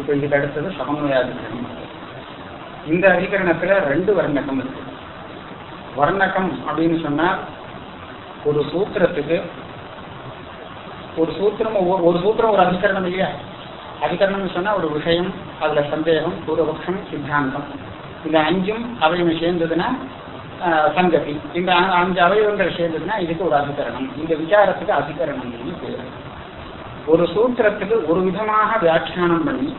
இப்போ இதுக்கு அடுத்தது சமன்வயாதிகரணம் இந்த அதிகரணத்துல ரெண்டு வர்ணக்கம் இருக்கு. வர்ணக்கம் அப்படின்னு சொன்னா ஒரு சூத்திரத்துக்கு ஒரு சூத்திரம் ஒரு சூத்திரம் ஒரு அதிகரணம் இல்லையா? அதிகரணம்னு சொன்னா ஒரு விஷயம் அதுல சந்தேகம் பூர்வபக்ஷம் சித்தாந்தம். இந்த அஞ்சும் அவையும் சேர்ந்ததுன்னா சங்கதி. இந்த அஞ்சு அவயவங்கள் சேர்ந்ததுன்னா இதுக்கு ஒரு அதிகரணம். இந்த விசாரத்துக்கு அதிகரணம் ஒரு சூத்திரத்துக்கு ஒரு விதமாக வியாக்கியானம் பண்ணி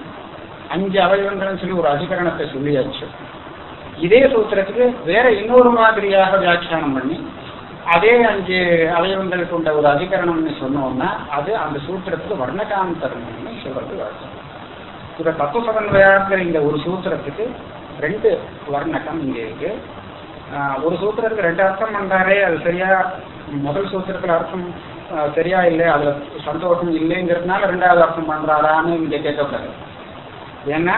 அஞ்சு அவயவங்கள்னு சொல்லி ஒரு அதிகரணத்தை சொல்லியாச்சு. இதே சூத்திரத்துக்கு வேற இன்னொரு மாதிரியாக வியாக்கியானம் பண்ணி அதே அஞ்சு அவயவங்கள் கொண்ட ஒரு அதிகரணம்னு சொன்னோம்னா அது அந்த சூத்திரத்துக்கு வர்ணகாந்தரம்னு சொல்றது வழக்கம் இந்த தத்துவ சமன்வயாங்கிற இந்த ஒரு சூத்திரத்துக்கு ரெண்டு வர்ணகம் இங்க இருக்கு. ஒரு சூத்திரத்துக்கு ரெண்டு அர்த்தம் பண்றாரே அது சரியா? முதல் சூத்திரத்துல அர்த்தம் சரியா இல்லை அதுல சந்தோஷம் இல்லைங்கிறதுனால ரெண்டாவது அர்த்தம் பண்றாரான்னு இங்க கேட்கக்கூடாது ஏன்னா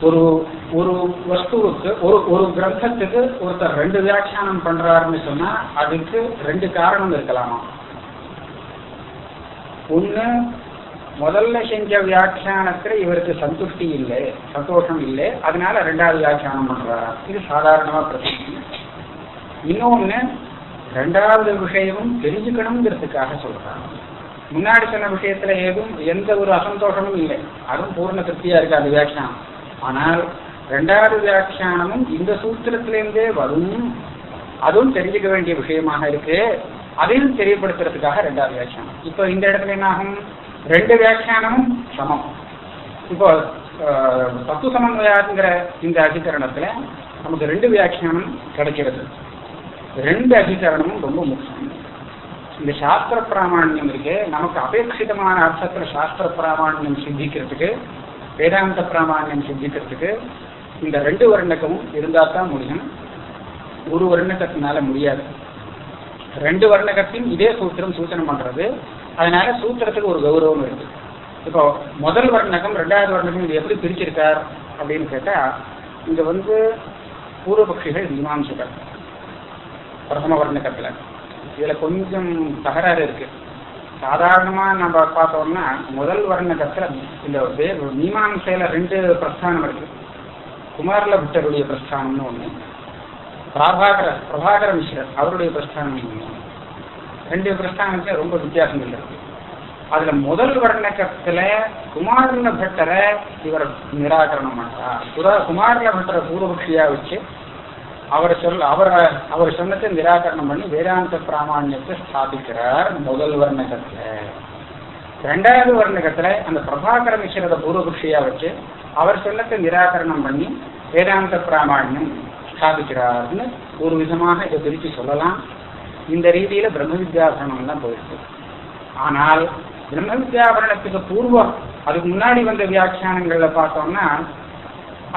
ஒரு ஒரு வஸ்துவுக்கு ஒரு ஒரு கிரந்தத்துக்கு ஒருத்தர் ரெண்டு வியாக்கியானம் பண்றாருன்னு சொன்னா அதுக்கு ரெண்டு காரணம் இருக்கலாமா? ஒண்ணு முதல்ல செஞ்ச வியாக்கியானத்துல இவருக்கு சந்துஷ்டி இல்லை சந்தோஷம் இல்லை அதனால ரெண்டாவது வியாக்கியானம் பண்றாரா? இது சாதாரணமா பிரச்சனை. இன்னொன்னு ரெண்டாவது விஷயமும் தெரிஞ்சுக்கணுங்கிறதுக்காக சொல்றாங்க. முன்னாடி சொன்ன விஷயத்துல ஏதும் எந்த ஒரு அசந்தோஷமும் இல்லை. அதுவும் பூர்ண திருப்தியா இருக்கு அது வியாக்கியானம். ஆனால் ரெண்டாவது வியாக்கியானமும் இந்த சூத்திரத்திலிருந்தே வரும். அதுவும் தெரிஞ்சுக்க வேண்டிய விஷயமாக இருக்கு. அதையும் தெரியப்படுத்துறதுக்காக ரெண்டாவது வியாக்கியானம். இப்போ இந்த இடத்துல என்ன ஆகும் ரெண்டு வியாக்கியானமும் சமம். இப்போ அஹ், தத்துவ சமன்வயாங்கிற இந்த அதிகரணத்துல நமக்கு ரெண்டு வியாக்கியானம் கிடைக்கிறது. ரெண்டு அதிகரணமும் ரொம்ப முக்கியம். இந்த சாஸ்திர பிராமணியம் இருக்கு. நமக்கு அபேட்சிதமான அர்த்தத்துல சாஸ்திர பிராமணியம் சித்திக்கிறதுக்கு வேதாந்த பிராமணியம் சித்திக்கிறதுக்கு இந்த ரெண்டு வருணக்கமும் இருந்தா தான் முடியும். ஒரு வருணக்கத்தினால முடியாது. ரெண்டு வருணகத்தையும் இதே சூத்திரம் சூச்சனை பண்றது. அதனால சூத்திரத்துக்கு ஒரு கௌரவம் இருக்கு. இப்போ முதல் வர்ணகம் ரெண்டாவது வர்ணகம் இது எப்படி பிரிச்சிருக்கார் அப்படின்னு கேட்டா இங்க வந்து பூர்வபக்ஷிகள் மீமாம்சகர் பிரதம வர்ணகத்துல இதுல கொஞ்சம் தகராறு இருக்கு. சாதாரணமா நம்ம பார்த்தோம்னா முதல் வர்ணகத்துல இந்த மீமாசையில மீமாம்சையில ரெண்டு பிரஸ்தானம் இருக்கு. குமாரல புத்தருடைய பிரஸ்தானம்னு ஒண்ணு பிரபாகர பிரபாகர மிஸ்ரர் அவருடைய பிரஸ்தானம் ஒண்ணு. ரெண்டு பிரஸ்தானத்துல ரொம்ப வித்தியாசங்கள் இருக்கு. அதுல முதல் வர்ணகத்துல குமாரல பட்டரை இவர் நிராகரணம் பண்றார் குமாரல பட்டரை பூர்வபக்ஷியா வச்சு அவர் சொல் அவர் அவர் சொன்னதை நிராகரணம் பண்ணி வேதாந்த பிராமணியத்தை ஸ்தாபிக்கிறார் முதல் வர்ணகத்துல. ரெண்டாவது வர்ணகத்துல அந்த பிரபாகர மிஸ்ரத பூர்வபக்ஷியா வச்சு அவர் சொன்னதை நிராகரணம் பண்ணி வேதாந்த பிராமாண்யம் ஸ்தாபிக்கிறார்னு ஒரு விதமாக இதை பிரித்து சொல்லலாம். இந்த ரீதியில பிரம்ம வித்யாபரணம் தான் போயிருக்கு. ஆனால் பிரம்ம வித்யாபரணத்துக்கு பூர்வம் அதுக்கு முன்னாடி வந்த வியாக்கியானங்கள்ல பார்த்தோம்னா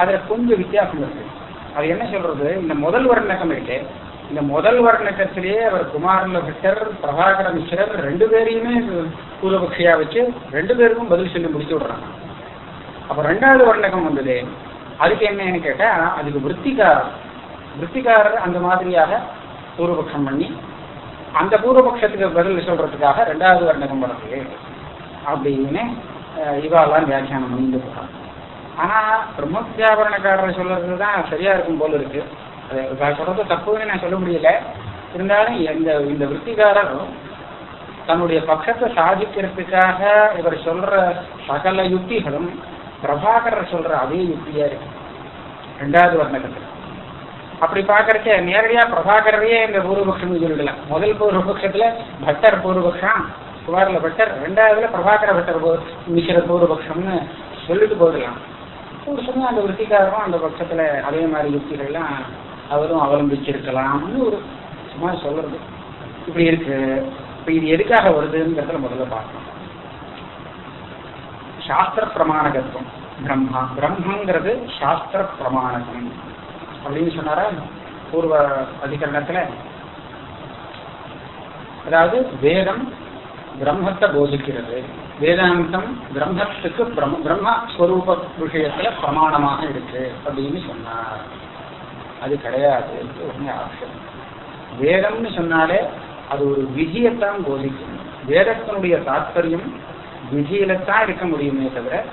அதுல கொஞ்சம் வித்தியாசம் இருக்கு. அது என்ன சொல்றது? இந்த முதல் வர்ணகம் இருக்கு. இந்த முதல் வர்ணகத்திலேயே அவர் குமாரல பட்டர் பிரபாகர மிஸ்ரர் ரெண்டு பேரையுமே பூர்வபக்ஷியா வச்சு ரெண்டு பேருக்கும் பதில் சொல்லி முடிச்சு விடுறாங்க. அப்ப ரெண்டாவது வர்ணகம் வந்தது. அதுக்கு என்னன்னு கேட்டா அதுக்கு விற்பிகாரம் விற்பிகாரர் அந்த மாதிரியாக பூர்வபக்ஷம் பண்ணி அந்த பூர்வபக்ஷத்துக்கு பதில் சொல்றதுக்காக ரெண்டாவது வர்ணகம் வர்றது அப்படின்னு இவாலாம் வியாக்கியானம் பண்ணிட்டு போறாங்க ஆனா பிரம்மத்யாபரணக்காரர் சொல்றது தான் சரியா இருக்கும் போல இருக்கு. அது சொல்றது தப்புன்னு நான் சொல்ல முடியல. இருந்தாலும் இந்த இந்த விற்பிகாரரும் தன்னுடைய பக்கத்தை சாதிக்கிறதுக்காக இவர் சொல்ற சகல யுக்திகளும் பிரபாகரர் சொல்ற அதே யுக்தியா இருக்கு. ரெண்டாவது வர்ணகத்தில். அப்படி பார்க்கறச்ச நேரடியா பிரபாகரையே இந்த பூர்வபக்ஷம் சொல்லிடலாம். முதல் பூர்வபக்ஷத்துல பட்டர் பூர்வபக்ஷம் குமாரில பட்டர் ரெண்டாவதுல பிரபாகர பட்டர் பூ- மிஸ்ர பூர்வபக்ஷம்னு சொல்லிட்டு போயிடலாம். ஒரு அந்த விற்த்திக்காரரும் அந்த பட்சத்துல அதே மாதிரி யுக்திகள்லாம் அவரும் அவலம்பிச்சிருக்கலாம்னு ஒரு சும்மா சொல்றது. இப்படி இருக்கு. இப்ப இது எதுக்காக வருதுங்கிறத முதல்ல பார்க்கணும். சாஸ்திர பிரமாணகத்துவம். பிரம்மா. பிரம்மங்கிறது சாஸ்திர பிரமாணகம். அப்படின்னு சொன்னாரா? பூர்வ அதிகரணத்துல. அதாவது வேதம் பிரம்மத்தை போதிக்கிறது. வேதாந்தம் பிரம்மத்துக்கு பிரம் பிரம்மஸ்வரூப விஷயத்துல பிரமாணமாக இருக்கு அப்படின்னு சொன்னார். அது கிடையாது. ஒண்ணு ஆப்ஷன் வேதம்னு சொன்னாலே அது ஒரு விதியைத்தான் போதிக்கும். வேதத்தினுடைய தாத்பரியம் விதியிலத்தான் இருக்க முடியுமே தவிர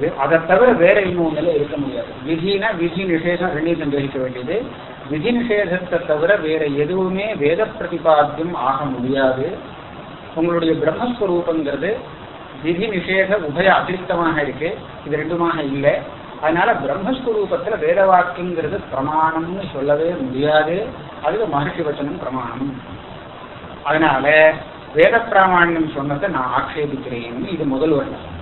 வே- அதை தவிர வேற இன்னொன்னுல இருக்க முடியாது. விதினா விதி நிஷேதம் ரெண்டையும் சந்தேகிக்க வேண்டியது. விதி நிஷேதத்தை தவிர வேற எதுவுமே வேத பிரதிபாத்தியம் ஆக முடியாது. உங்களுடைய பிரம்மஸ்வரூபங்கிறது விதி நிஷேக உபய அதிருப்தமாக இருக்கு. இது ரெண்டுமாக இல்லை. அதனால பிரம்மஸ்வரூபத்துல வேத வாக்குங்கிறது பிரமாணம்னு சொல்லவே முடியாது. அதுக்கு மகர்ஷி வச்சனம் பிரமாணம். அதனால வேத பிராமணியம் சொன்னதை நான் ஆக்ஷேபிக்கிறேன் இது முதல் வர்ணம்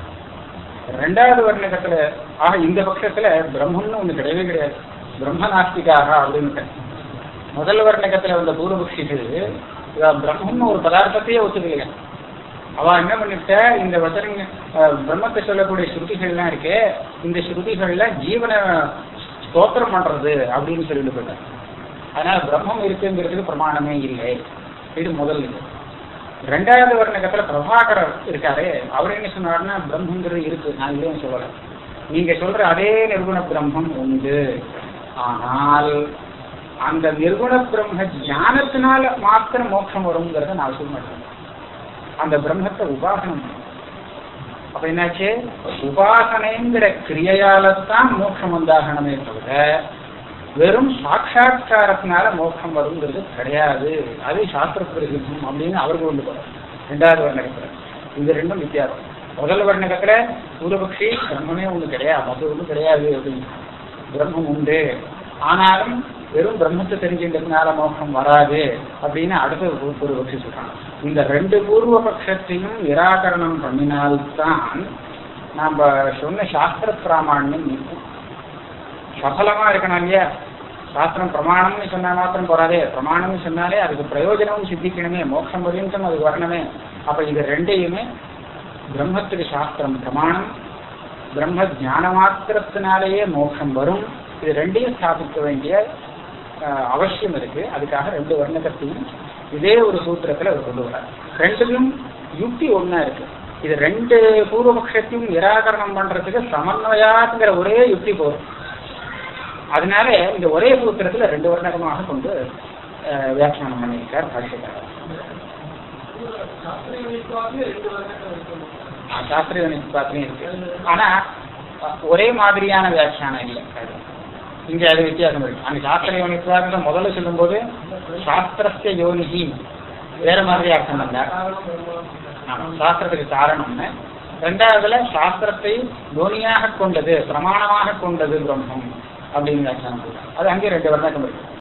ரெண்டாவது வர்ணகத்துல ஆக இந்த பட்சத்துல பிரம்மம்னு ஒண்ணு கிடையவே கிடையாது. பிரம்ம நாஸ்திகாக அப்படின்னு. முதல் வர்ணகத்துல வந்த பூர்வபக்ஷிகள் பிரம்மம்னு ஒரு பதார்த்தத்தையே ஒத்துக்கலையா அவ என்ன பண்ணிட்ட இந்த வசன பிரம்மத்தை சொல்லக்கூடிய ஸ்ருதிகள்லாம் இருக்கே இந்த ஸ்ருதிகள்ல ஜீவனை ஸ்தோத்திரம் பண்றது அப்படின்னு சொல்லிட்டு போயிட்டார் அதனால பிரம்மம் இருக்குங்கிறதுக்கு பிரமாணமே இல்லை. இது முதல் இது. ரெண்டாவது வர்ணகத்துல பிரபாகரர் இருக்காரு. அவர் என்ன சொன்னாருன்னா பிரம்மங்கிறது இருக்கு. நான் இல்லைன்னு சொல்லல. நீங்க சொல்ற அதே நிறுவன பிரம்மம் உண்டு. ஆனால் அந்த நிர்குண பிரம்ம ஜானத்தினால மாத்திரம் மோட்சம் வருங்கிறத நான் சொல்ல மாட்டேன். அந்த பிரம்மத்தை உபாசனம் பண்ணணும். அப்ப என்னாச்சு? உபாசனைங்கிற கிரியையாலத்தான் மோட்சம் வந்தாகணுமே தவிர வெறும் சாட்சா்காரத்தினால மோட்சம் வருங்கிறது கிடையாது. அது சாஸ்திர பிரசித்தம் அப்படின்னு அவர்கள் கொண்டு போறார் ரெண்டாவது வர்ணகத்துல இது ரெண்டும் வித்தியாசம். முதல் வர்ணகத்துல சூரபக்ஷி பிரம்மமே ஒண்ணு கிடையாது. அது ஒண்ணு கிடையாது அப்படின்னு. பிரம்மம் உண்டு. ஆனாலும் வெறும் பிரம்மத்தை தெரிஞ்சுக்கிறதுனால மோட்சம் வராது அப்படின்னு அடுத்த பூர்வபக்ஷி சொல்றாங்க. இந்த ரெண்டு பூர்வபக்ஷத்தையும் நிராகரணம் பண்ணினால்தான் நாம சொன்ன சாஸ்திர பிராமணியம் நிற்கும். சஃலமா இருக்கணும் இல்லையா? சாஸ்திரம் பிரமாணம்னு சொன்னா மாத்திரம் போறாதே. பிரமாணம்னு சொன்னாலே அதுக்கு பிரயோஜனமும் சித்திக்கணுமே மோட்சம் பரியந்தம் அது வரணுமே. அப்ப இது ரெண்டையுமே பிரம்மத்துக்கு சாஸ்திரம் பிரமாணம் பிரம்ம ஜான மாத்திரத்தினாலேயே மோட்சம் வரும். இது ரெண்டையும் ஸ்தாபிக்க வேண்டிய அவசியம் இருக்கு. அதுக்காக ரெண்டு வர்ணகத்தையும் இதே ஒரு சூத்திரத்துல அவர் கொண்டு வரார் ரெண்டுலையும் யுக்தி ஒன்னா இருக்கு. இது ரெண்டு பூர்வபக்ஷத்தையும் நிராகரணம் பண்றதுக்கு சமன்வயாங்கிற ஒரே யுக்தி போதும். அதனால இந்த ஒரே சூத்திரத்துல ரெண்டு வர்ணகமாக கொண்டு வியாக்கியானம் பண்ணியிருக்கார் பாஷ்யக்காரர். ஆ, சாஸ்திரிய நிஷ்பாத்திலையும் இருக்கு. ஆனா ஒரே மாதிரியான வியாக்கியானம் இல்லை. இங்க அது வித்தியாசம் இருக்கு. அங்க சாஸ்திர நிஷ்பாதம் முதல்ல சொல்லும்போது சாஸ்திரஸ்ய யோனிகி. வேற மாதிரி அர்த்தம் பண்ணார் ஆமா, சாஸ்திரத்துக்கு காரணம்னு ரெண்டாவதுல சாஸ்திரத்தை யோனியாக கொண்டது பிரமாணமாக கொண்டது பிரம்மம் அப்படின்னு அர்த்தம் அது அங்கே ரெண்டு வர்ணக்கம் இருக்கு.